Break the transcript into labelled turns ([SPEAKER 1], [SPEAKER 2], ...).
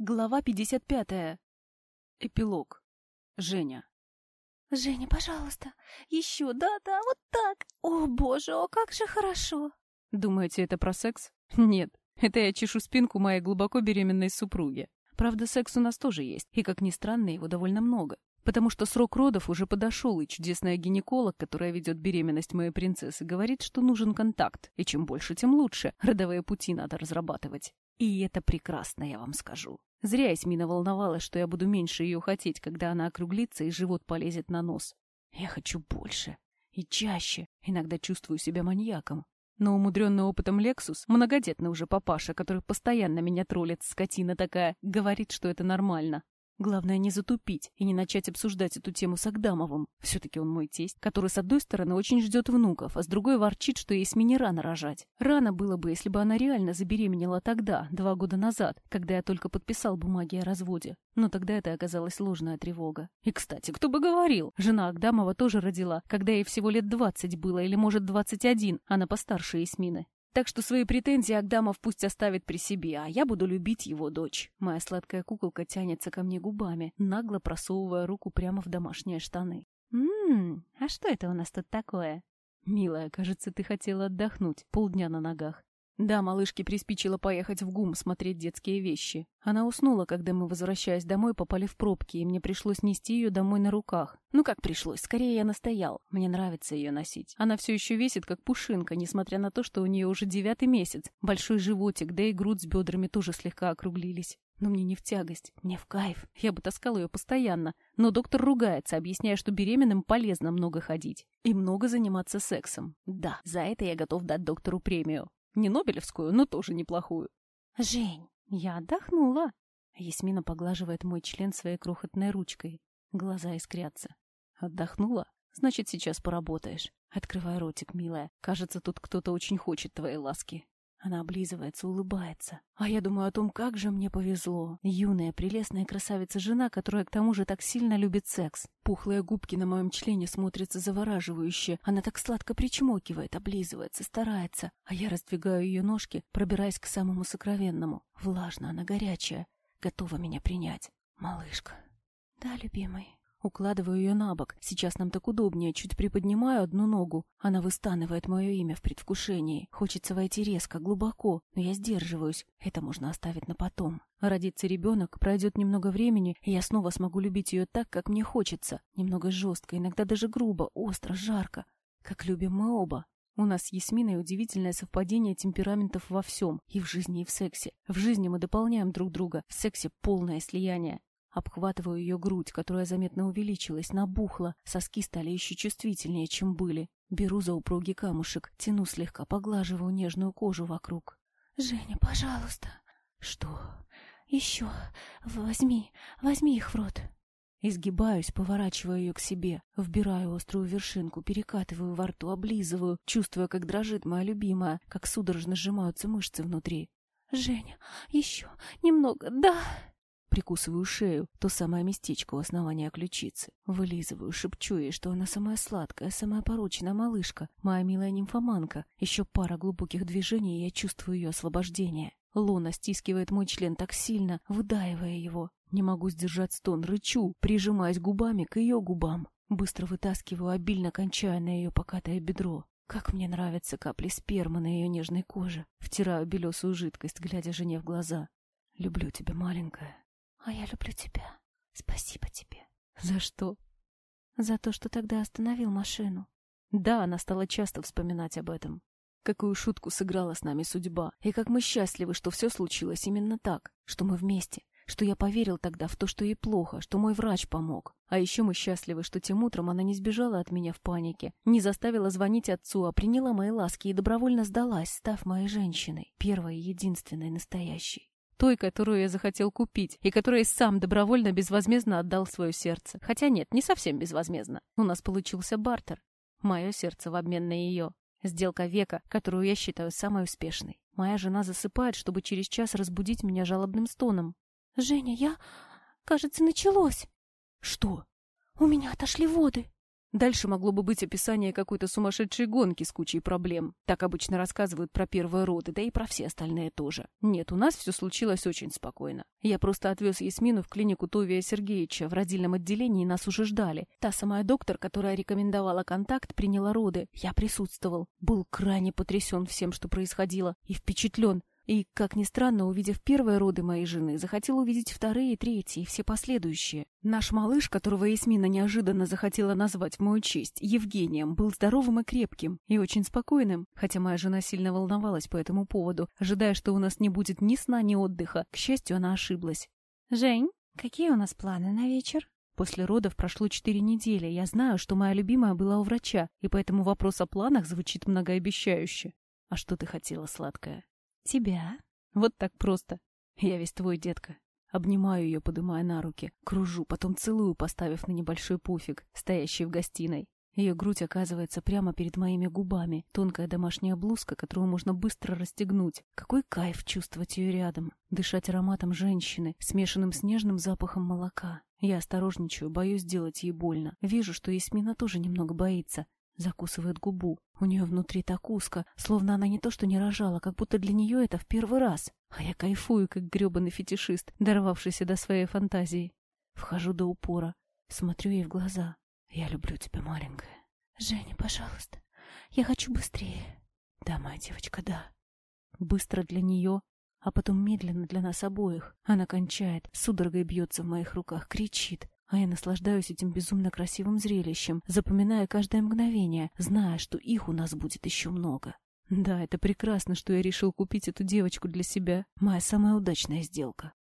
[SPEAKER 1] Глава 55. Эпилог. Женя.
[SPEAKER 2] «Женя, пожалуйста, еще, да-да, вот так. О, боже, о, как же хорошо!»
[SPEAKER 1] Думаете, это про секс? Нет, это я чешу спинку моей глубоко беременной супруги. Правда, секс у нас тоже есть, и, как ни странно, его довольно много. Потому что срок родов уже подошел, и чудесная гинеколог, которая ведет беременность моей принцессы, говорит, что нужен контакт, и чем больше, тем лучше. Родовые пути надо разрабатывать. И это прекрасно, я вам скажу. Зря Эсмина волновалась, что я буду меньше ее хотеть, когда она округлится и живот полезет на нос. Я хочу больше. И чаще. Иногда чувствую себя маньяком. Но умудренный опытом Лексус, многодетный уже папаша, который постоянно меня троллит, скотина такая, говорит, что это нормально. Главное не затупить и не начать обсуждать эту тему с Агдамовым. Все-таки он мой тесть, который с одной стороны очень ждет внуков, а с другой ворчит, что ей с не рано рожать. Рано было бы, если бы она реально забеременела тогда, два года назад, когда я только подписал бумаги о разводе. Но тогда это оказалась ложная тревога. И, кстати, кто бы говорил, жена Агдамова тоже родила, когда ей всего лет двадцать было, или, может, двадцать один, она постарше Эсмины. Так что свои претензии Агдамов пусть оставит при себе, а я буду любить его дочь. Моя сладкая куколка тянется ко мне губами, нагло просовывая руку прямо в домашние штаны.
[SPEAKER 2] «Ммм, а что это у нас тут такое?»
[SPEAKER 1] «Милая, кажется, ты хотела отдохнуть. Полдня на ногах. Да, малышке приспичило поехать в ГУМ смотреть детские вещи. Она уснула, когда мы, возвращаясь домой, попали в пробки, и мне пришлось нести ее домой на руках. Ну как пришлось, скорее я настоял. Мне нравится ее носить. Она все еще весит, как пушинка, несмотря на то, что у нее уже девятый месяц. Большой животик, да и грудь с бедрами тоже слегка округлились. Но мне не в тягость, мне в кайф. Я бы таскал ее постоянно. Но доктор ругается, объясняя, что беременным полезно много ходить. И много заниматься сексом. Да, за это я готов дать доктору премию. Не Нобелевскую, но тоже неплохую.
[SPEAKER 2] «Жень, я отдохнула!» Ясмина поглаживает мой член своей крохотной ручкой. Глаза искрятся.
[SPEAKER 1] «Отдохнула? Значит, сейчас поработаешь. Открывай ротик, милая. Кажется, тут кто-то очень хочет твоей ласки. Она облизывается, улыбается. А я думаю о том, как же мне повезло. Юная, прелестная красавица-жена, которая к тому же так сильно любит секс. Пухлые губки на моем члене смотрятся завораживающе. Она так сладко причмокивает, облизывается, старается. А я раздвигаю ее ножки, пробираясь к самому сокровенному. Влажно, она горячая. Готова меня принять. Малышка.
[SPEAKER 2] Да, любимый.
[SPEAKER 1] Укладываю ее на бок. Сейчас нам так удобнее. Чуть приподнимаю одну ногу. Она выстанывает мое имя в предвкушении. Хочется войти резко, глубоко, но я сдерживаюсь. Это можно оставить на потом. Родится ребенок, пройдет немного времени, и я снова смогу любить ее так, как мне хочется. Немного жестко, иногда даже грубо, остро, жарко. Как любим мы оба. У нас с Ясминой удивительное совпадение темпераментов во всем, и в жизни, и в сексе. В жизни мы дополняем друг друга, в сексе полное слияние. Обхватываю ее грудь, которая заметно увеличилась, набухла, соски стали еще чувствительнее, чем были. Беру за упругий камушек, тяну слегка, поглаживаю нежную кожу вокруг.
[SPEAKER 2] «Женя, пожалуйста!»
[SPEAKER 1] «Что?»
[SPEAKER 2] «Еще! Возьми, возьми их в рот!»
[SPEAKER 1] Изгибаюсь, поворачиваю ее к себе, вбираю острую вершинку, перекатываю во рту, облизываю, чувствуя, как дрожит моя любимая, как судорожно сжимаются мышцы внутри.
[SPEAKER 2] «Женя, еще немного, да!»
[SPEAKER 1] Прикусываю шею, то самое местечко у основания ключицы. Вылизываю, шепчу ей, что она самая сладкая, самая порочная малышка, моя милая нимфоманка. Еще пара глубоких движений, и я чувствую ее освобождение. Луна стискивает мой член так сильно, выдаивая его. Не могу сдержать стон, рычу, прижимаясь губами к ее губам. Быстро вытаскиваю, обильно кончая на ее покатое бедро. Как мне нравятся капли спермы на ее нежной коже. Втираю белесую жидкость, глядя жене в глаза. Люблю тебя, маленькая.
[SPEAKER 2] А я люблю тебя. Спасибо тебе.
[SPEAKER 1] За что?
[SPEAKER 2] За то, что тогда остановил машину.
[SPEAKER 1] Да, она стала часто вспоминать об этом. Какую шутку сыграла с нами судьба, и как мы счастливы, что все случилось именно так, что мы вместе, что я поверил тогда в то, что ей плохо, что мой врач помог. А еще мы счастливы, что тем утром она не сбежала от меня в панике, не заставила звонить отцу, а приняла мои ласки и добровольно сдалась, став моей женщиной, первой и единственной настоящей той, которую я захотел купить, и которой сам добровольно безвозмездно отдал свое сердце. Хотя нет, не совсем безвозмездно. У нас получился бартер. Мое сердце в обмен на ее. Сделка века, которую я считаю самой успешной. Моя жена засыпает, чтобы через час разбудить меня жалобным стоном.
[SPEAKER 2] «Женя, я... Кажется, началось».
[SPEAKER 1] «Что?»
[SPEAKER 2] «У меня отошли воды».
[SPEAKER 1] Дальше могло бы быть описание какой-то сумасшедшей гонки с кучей проблем. Так обычно рассказывают про первые роды, да и про все остальные тоже. Нет, у нас все случилось очень спокойно. Я просто отвез Ясмину в клинику Товия Сергеевича. В родильном отделении нас уже ждали. Та самая доктор, которая рекомендовала контакт, приняла роды. Я присутствовал. Был крайне потрясен всем, что происходило. И впечатлен. И, как ни странно, увидев первые роды моей жены, захотел увидеть вторые, третьи и все последующие. Наш малыш, которого Ясмина неожиданно захотела назвать в мою честь Евгением, был здоровым и крепким, и очень спокойным, хотя моя жена сильно волновалась по этому поводу, ожидая, что у нас не будет ни сна, ни отдыха. К счастью, она ошиблась.
[SPEAKER 2] «Жень, какие у нас планы на вечер?»
[SPEAKER 1] После родов прошло четыре недели. Я знаю, что моя любимая была у врача, и поэтому вопрос о планах звучит многообещающе. А что ты хотела, сладкая?
[SPEAKER 2] Тебя.
[SPEAKER 1] Вот так просто. Я весь твой, детка. Обнимаю ее, подымая на руки, кружу, потом целую, поставив на небольшой пуфик, стоящий в гостиной. Ее грудь оказывается прямо перед моими губами, тонкая домашняя блузка, которую можно быстро расстегнуть. Какой кайф чувствовать ее рядом, дышать ароматом женщины, смешанным с нежным запахом молока. Я осторожничаю, боюсь сделать ей больно. Вижу, что Ясмина тоже немного боится, Закусывает губу. У нее внутри так узко, словно она не то что не рожала, как будто для нее это в первый раз. А я кайфую, как гребаный фетишист, дорвавшийся до своей фантазии. Вхожу до упора, смотрю ей в глаза. Я люблю тебя, маленькая.
[SPEAKER 2] Женя, пожалуйста, я хочу быстрее.
[SPEAKER 1] Да, моя девочка, да. Быстро для нее, а потом медленно для нас обоих. Она кончает, судорогой бьется в моих руках, кричит. А я наслаждаюсь этим безумно красивым зрелищем, запоминая каждое мгновение, зная, что их у нас будет еще много. Да, это прекрасно, что я решил купить эту девочку для себя. Моя самая удачная сделка.